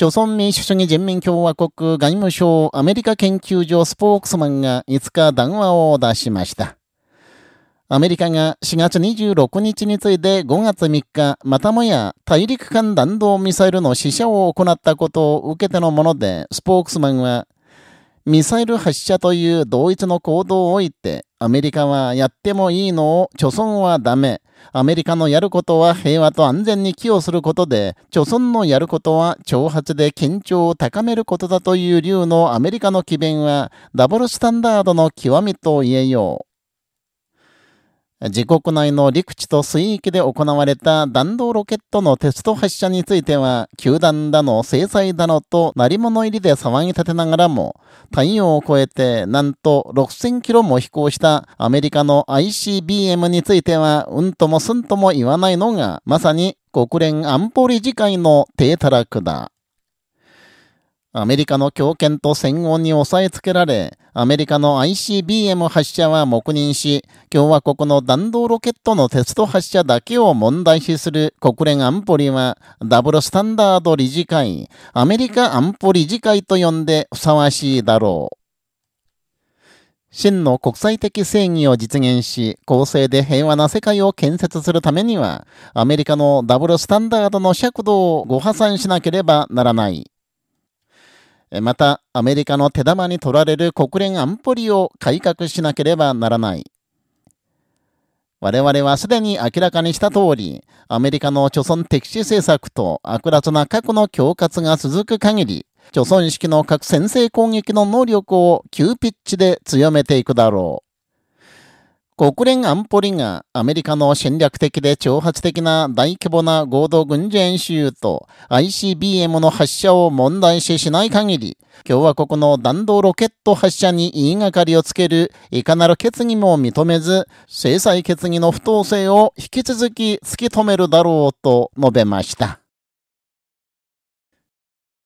朝鮮民主主義人民共和国外務省アメリカ研究所スポークスマンが5日談話を出しました。アメリカが4月26日について5月3日、またもや大陸間弾道ミサイルの試射を行ったことを受けてのもので、スポークスマンは、ミサイル発射という同一の行動を置いて、アメリカはやってもいいの？を、貯村はダメ。アメリカのやることは平和と安全に寄与することで、貯村のやることは挑発で緊張を高めることだという流のアメリカの機弁は、ダブルスタンダードの極みと言えよう。自国内の陸地と水域で行われた弾道ロケットのテスト発射については、球団だの、制裁だのと、鳴り物入りで騒ぎ立てながらも、太陽を超えて、なんと6000キロも飛行したアメリカの ICBM については、うんともすんとも言わないのが、まさに国連安保理事会の低たらくだ。アメリカの強権と戦後に抑えつけられ、アメリカの ICBM 発射は黙認し、共和国の弾道ロケットのテスト発射だけを問題視する国連安保理は、ダブルスタンダード理事会、アメリカ安保理事会と呼んでふさわしいだろう。真の国際的正義を実現し、公正で平和な世界を建設するためには、アメリカのダブルスタンダードの尺度をご破産しなければならない。また、アメリカの手玉に取られる国連安保理を改革しなければならない。我々はすでに明らかにした通り、アメリカの貯村敵視政策と悪辣な核の恐喝が続く限り、貯村式の核先制攻撃の能力を急ピッチで強めていくだろう。国連安保理がアメリカの戦略的で挑発的な大規模な合同軍事演習と ICBM の発射を問題視しない限り、共和国の弾道ロケット発射に言いがかりをつけるいかなる決議も認めず、制裁決議の不当性を引き続き突き止めるだろうと述べました。